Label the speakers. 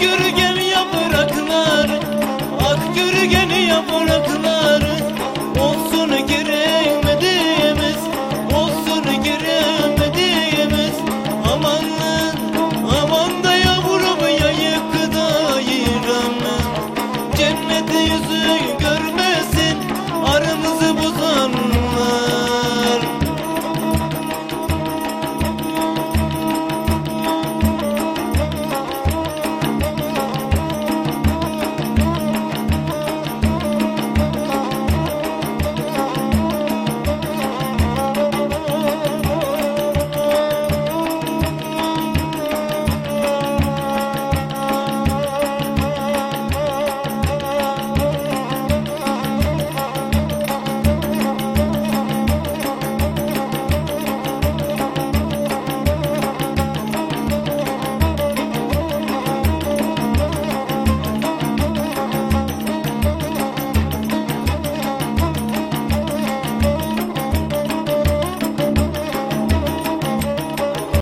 Speaker 1: Ak yürügen yapraklar Ak Olsun giremediğimiz Olsun giremediğimiz. Aman da yavrum yayık da Cennet yüzü gör